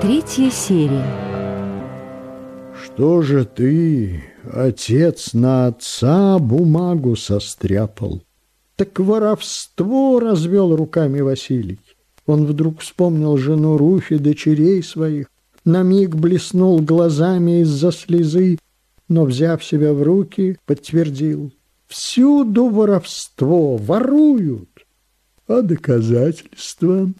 Третья серия. Что же ты, отец на отца бумагу состряпал? Так воровство развел руками Василий. Он вдруг вспомнил жену Руфи, дочерей своих, на миг блеснул глазами из-за слезы, но, взяв себя в руки, подтвердил. Всюду воровство, воруют. А доказательства?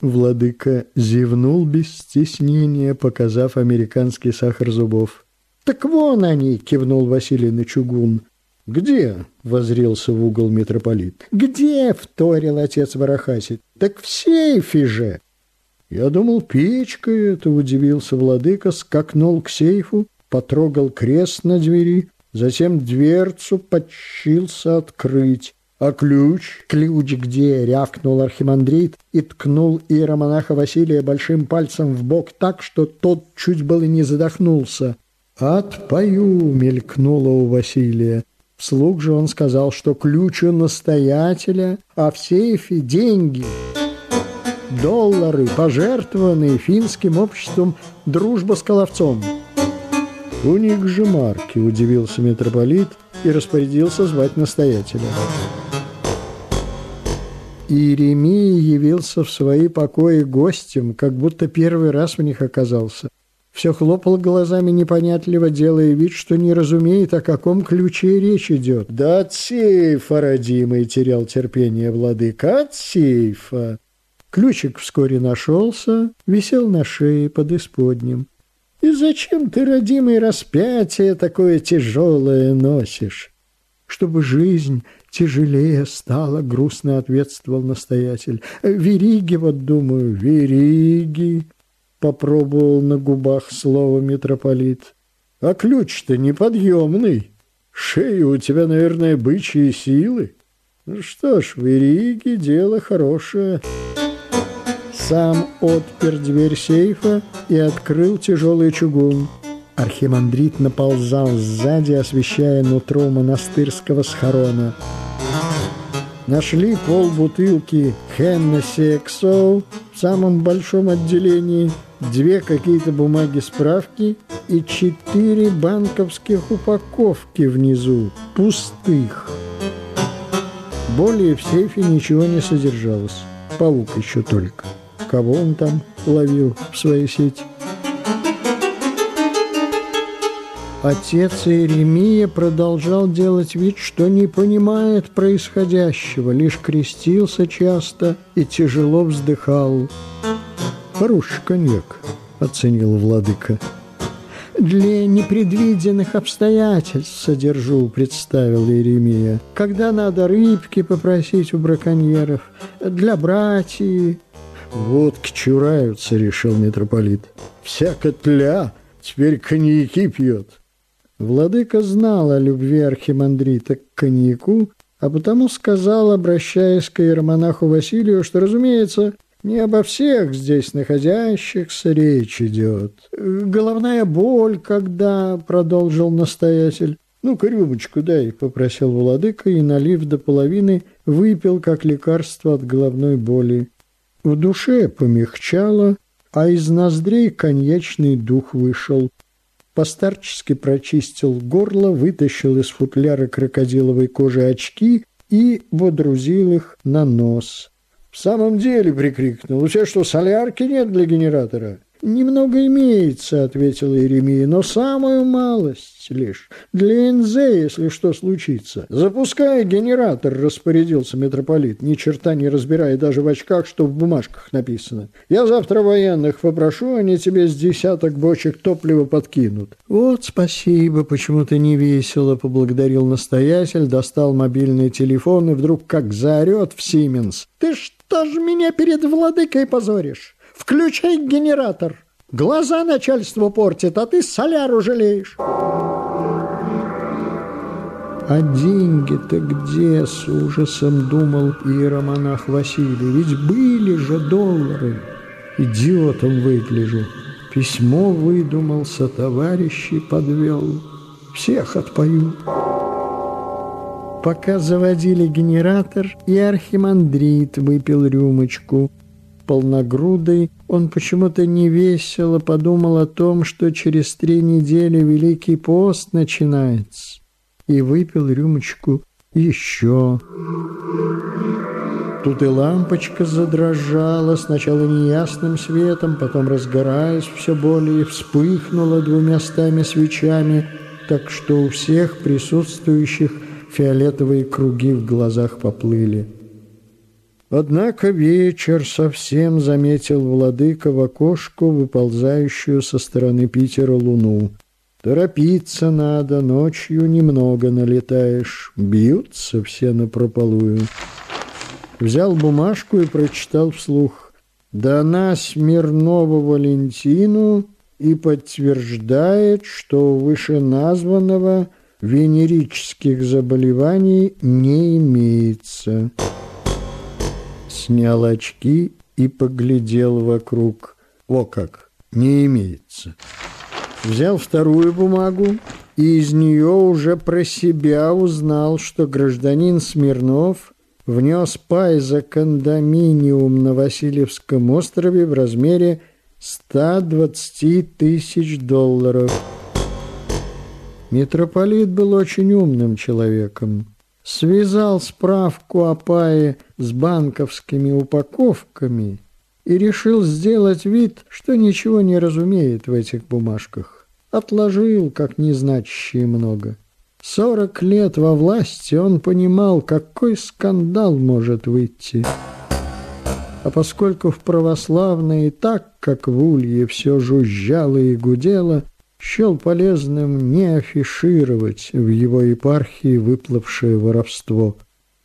Владыка зевнул без стеснения, показав американский сахар зубов. «Так вон они!» — кивнул Василий на чугун. «Где?» — возрился в угол митрополит. «Где?» — вторил отец Варахасий. «Так в сейфе же!» «Я думал, печка это!» — удивился владыка, скакнул к сейфу, потрогал крест на двери, затем дверцу подчился открыть. «А ключ?» «Ключ где?» — рявкнул архимандрит и ткнул иеромонаха Василия большим пальцем в бок так, что тот чуть было не задохнулся. «Отпою!» — мелькнуло у Василия. Вслух же он сказал, что ключ у настоятеля, а в сейфе деньги. Доллары, пожертвованные финским обществом «Дружба с Коловцом». «У них же марки», — удивился митрополит и распорядился звать настоятеля. Иеремия явился в свои покои гостем, как будто первый раз в них оказался. Все хлопал глазами непонятливо, делая вид, что не разумеет, о каком ключе речь идет. «Да от сейфа, родимый!» — терял терпение владыка. «От сейфа!» Ключик вскоре нашелся, висел на шее под исподним. «И зачем ты, родимый, распятие такое тяжелое носишь?» «Чтобы жизнь тяжелее стало, грустно ответствовал настоятель. Вериги, вот думаю, вериги, попробовал на губах слово митрополит. А ключ-то неподъемный. Шея у тебя, наверное, бычьи силы. Ну что ж, вериги дело хорошее. Сам отпер дверь сейфа и открыл тяжелый чугун. Архимандрит наползал сзади, освещая нутро монастырского схорона. Нашли полбутылки Хеннесси Эксоу в самом большом отделении, две какие-то бумаги-справки и четыре банковских упаковки внизу, пустых. Более в сейфе ничего не содержалось. Паук еще только. Кого он там ловил в своей сети? Отец Иеремия продолжал делать вид, что не понимает происходящего, лишь крестился часто и тяжело вздыхал. «Хороший коньяк», — оценил владыка. «Для непредвиденных обстоятельств содержу», — представил Иеремия. «Когда надо рыбки попросить у браконьеров, для братьев». «Водки чураются», — решил митрополит. «Вся котля теперь коньяки пьет». Владыка знал о любви архимандрита к коньяку, а потому сказал, обращаясь к иеромонаху Василию, что, разумеется, не обо всех здесь находящихся речь идет. «Головная боль, когда...» — продолжил настоятель. «Ну-ка, рюмочку дай», — попросил владыка и, налив до половины, выпил как лекарство от головной боли. В душе помягчало, а из ноздрей коньячный дух вышел — постарчески прочистил горло, вытащил из футляра крокодиловой кожи очки и водрузил их на нос. «В самом деле!» — прикрикнул. «У тебя что, солярки нет для генератора?» «Немного имеется», — ответила Иеремия, — «но самую малость лишь. Для НЗ, если что случится». «Запускай генератор», — распорядился митрополит, ни черта не разбирая даже в очках, что в бумажках написано. «Я завтра военных попрошу, они тебе с десяток бочек топлива подкинут». «Вот спасибо, почему-то не весело», — поблагодарил настоятель, достал мобильный телефон и вдруг как заорет в Сименс. «Ты что ж меня перед владыкой позоришь?» Включай генератор. Глаза начальство портит, а ты соляру жалеешь. А деньги-то где, с ужасом думал иеромонах Василий, ведь были же доллары. Идиотом выгляжу. Письмо выдумался, товарищи подвел. Всех отпою. Пока заводили генератор, и архимандрит выпил рюмочку. Полногрудый, он почему-то невесело подумал о том, что через три недели Великий пост начинается, и выпил рюмочку еще. Тут и лампочка задрожала, сначала неясным светом, потом, разгораясь все более, вспыхнула двумя стами свечами, так что у всех присутствующих фиолетовые круги в глазах поплыли. Однако вечер совсем заметил владыка в окошку, выползающую со стороны Питера луну. Торопиться надо, ночью немного налетаешь, бьются все напропалую взял бумажку и прочитал вслух. «Дана Смирнову Валентину и подтверждает, что вышеназванного венерических заболеваний не имеется». Снял очки и поглядел вокруг. О как! Не имеется. Взял вторую бумагу и из нее уже про себя узнал, что гражданин Смирнов внес пай за кондоминиум на Васильевском острове в размере 120 тысяч долларов. Митрополит был очень умным человеком. Связал справку о пае с банковскими упаковками и решил сделать вид, что ничего не разумеет в этих бумажках. Отложил, как незначащие много. Сорок лет во власти он понимал, какой скандал может выйти. А поскольку в православной так, как в Улье, все жужжало и гудело, счел полезным не афишировать в его епархии выплывшее воровство.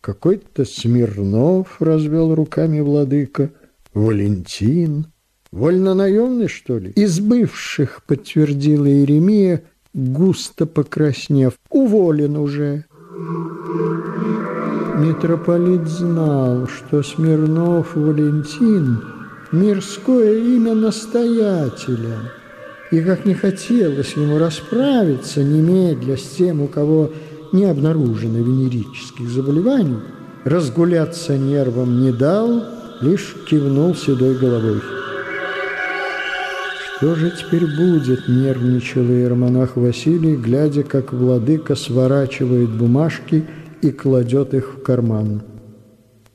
Какой-то Смирнов развел руками владыка, Валентин. Вольнонаемный, что ли? Из бывших, подтвердила Иеремия, густо покраснев. «Уволен уже!» Митрополит знал, что Смирнов Валентин – мирское имя настоятеля, и как не хотелось ему расправиться немедля с тем, у кого не обнаружено венерических заболеваний, разгуляться нервом не дал, лишь кивнул седой головой. Что же теперь будет, нервничал иеромонах Василий, глядя, как владыка сворачивает бумажки и кладет их в карман.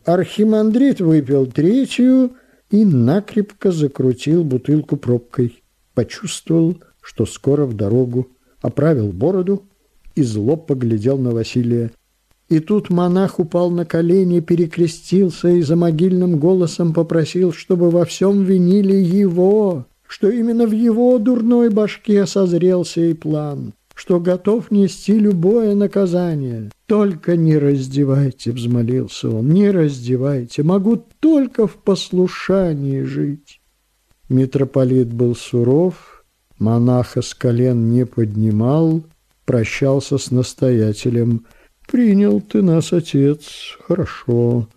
Архимандрит выпил третью и накрепко закрутил бутылку пробкой. Почувствовал, что скоро в дорогу, оправил бороду и зло поглядел на Василия. И тут монах упал на колени, перекрестился и за могильным голосом попросил, чтобы во всем винили его, что именно в его дурной башке созрел сей план, что готов нести любое наказание. «Только не раздевайте», — взмолился он, — «не раздевайте, могу только в послушании жить». Митрополит был суров, монаха с колен не поднимал, прощался с настоятелем. «Принял ты нас, отец, хорошо».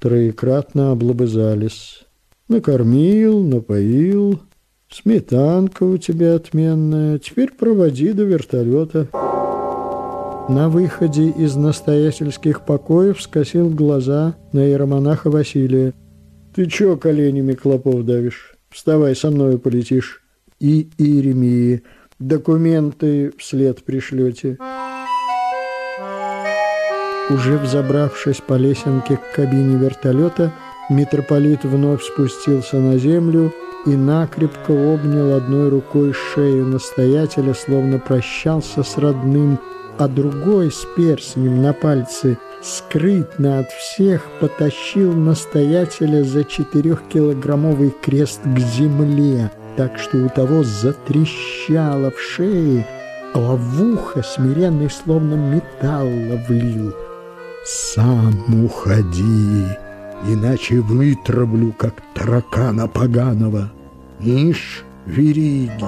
Троекратно облобызались. Накормил, напоил, Сметанка у тебя отменная. Теперь проводи до вертолета. На выходе из настоятельских покоев скосил глаза на иеромонаха Василия. «Ты чё коленями клопов давишь? Вставай, со мною полетишь». И Иеремии. «Документы вслед пришлете». Уже взобравшись по лесенке к кабине вертолета, митрополит вновь спустился на землю и накрепко обнял одной рукой шею настоятеля, словно прощался с родным, а другой с перстнем на пальце скрытно от всех потащил настоятеля за четырехкилограммовый крест к земле, так что у того затрещало в шее, а в ухо смиренный словно металла влил. «Сам уходи!» Иначе вытравлю, как таракана поганого. Ишь, вериги.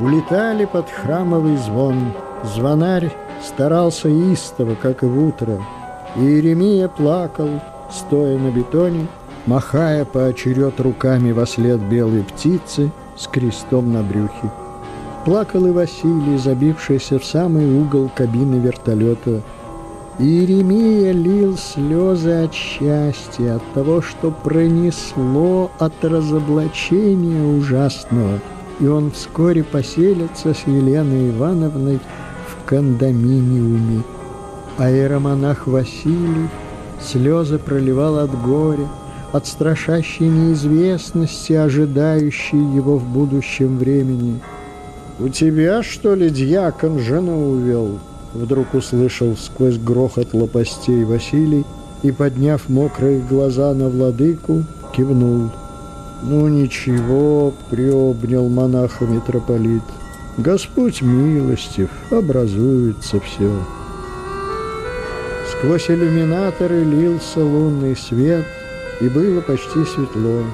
Улетали под храмовый звон. Звонарь старался истово, как и в утро. Иеремия плакал, стоя на бетоне, махая поочеред руками во след белой птицы с крестом на брюхе. Плакал и Василий, забившийся в самый угол кабины вертолета, Иеремия лил слезы от счастья, от того, что пронесло от разоблачения ужасного, и он вскоре поселится с Еленой Ивановной в кондоминиуме. А иеромонах Василий слезы проливал от горя, от страшащей неизвестности, ожидающей его в будущем времени. «У тебя, что ли, дьякон жену увел?» Вдруг услышал сквозь грохот лопастей Василий и, подняв мокрые глаза на владыку, кивнул. «Ну ничего», — приобнял монаха митрополит, — «Господь милостив, образуется все». Сквозь иллюминаторы лился лунный свет, и было почти светло.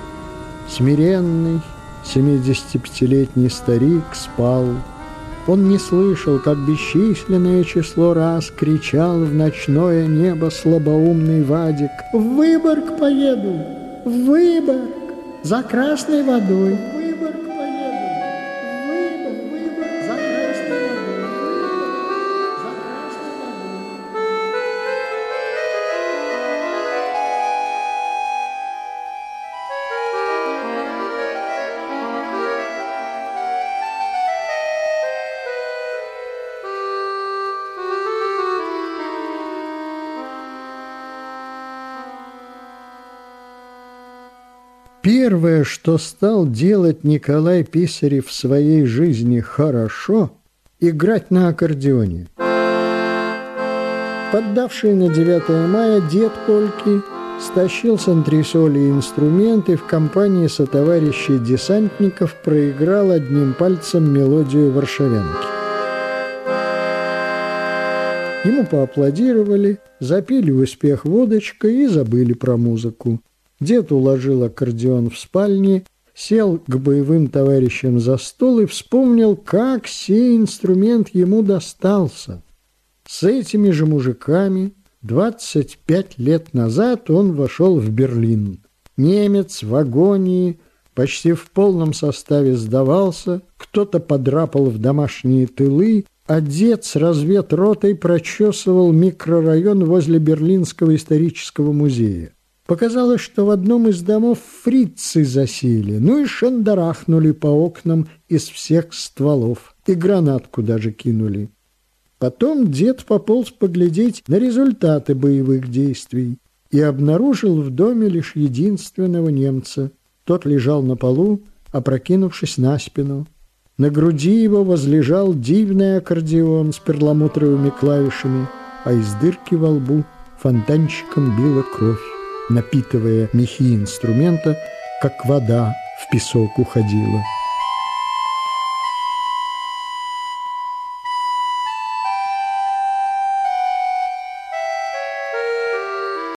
Смиренный, семидесятипятилетний старик спал, он не слышал, как бесчисленное число раз кричал в ночное небо слабоумный Вадик. «В Выборг поеду! В Выборг! За красной водой!» Первое, что стал делать Николай Писарев в своей жизни хорошо – играть на аккордеоне. Поддавший на 9 мая дед Польки стащил с антресоли инструменты в компании сотоварищей десантников проиграл одним пальцем мелодию варшавянки. Ему поаплодировали, запили успех водочкой и забыли про музыку. Дед уложил аккордеон в спальне, сел к боевым товарищам за стол и вспомнил, как сей инструмент ему достался. С этими же мужиками 25 лет назад он вошел в Берлин. Немец в агонии, почти в полном составе сдавался, кто-то подрапал в домашние тылы, а дед с разведротой прочесывал микрорайон возле Берлинского исторического музея. Показалось, что в одном из домов фрицы засели, ну и шандарахнули по окнам из всех стволов, и гранатку даже кинули. Потом дед пополз поглядеть на результаты боевых действий и обнаружил в доме лишь единственного немца. Тот лежал на полу, опрокинувшись на спину. На груди его возлежал дивный аккордеон с перламутровыми клавишами, а из дырки во лбу фонтанчиком била кровь напитывая мехи инструмента, как вода в песок уходила.